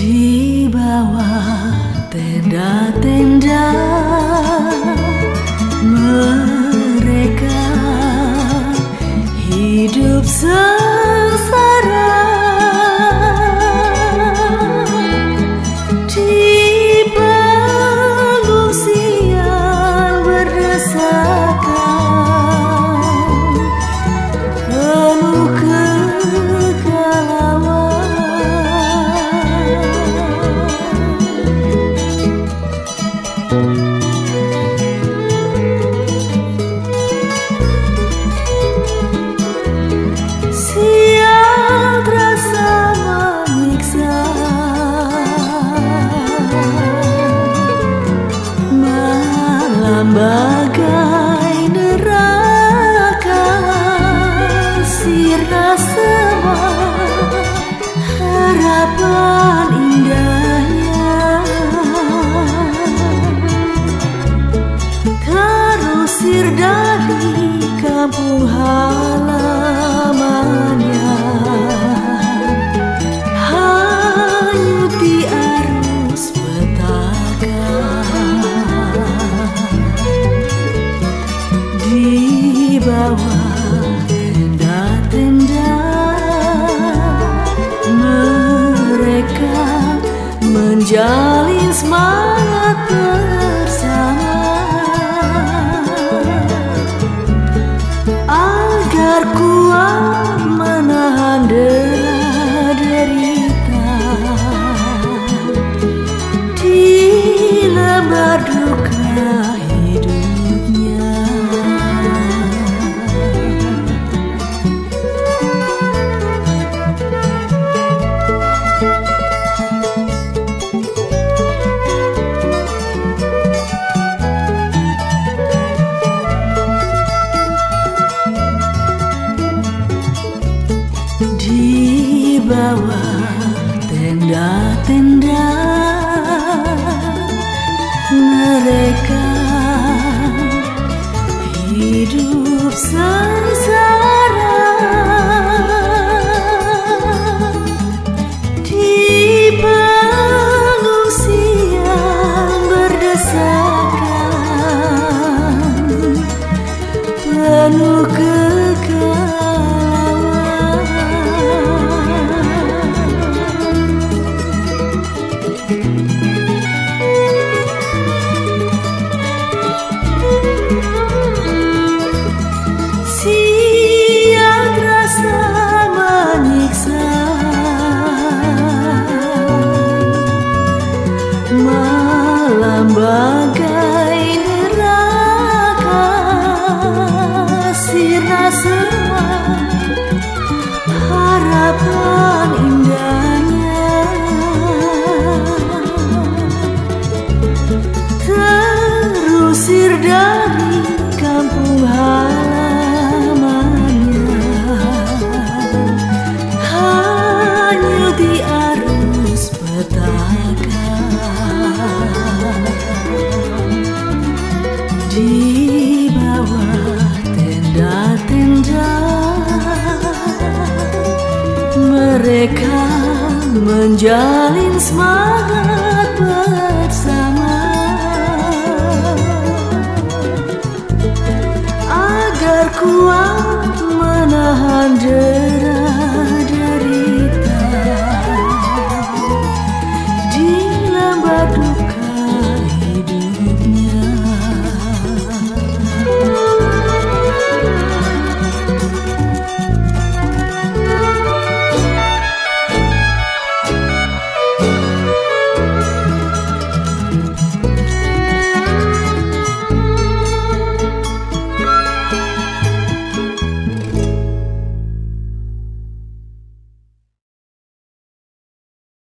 Di bawah tenda-tenda sapu halamannya. Hayuti arus petaka. Di bawah tenda-tenda Mereka menjauh. di bawah tenda-tenda mereka hidup sama. di bawah tenda-tenda. Mereka menjalin semangat bersama. Agar kuat menahan diri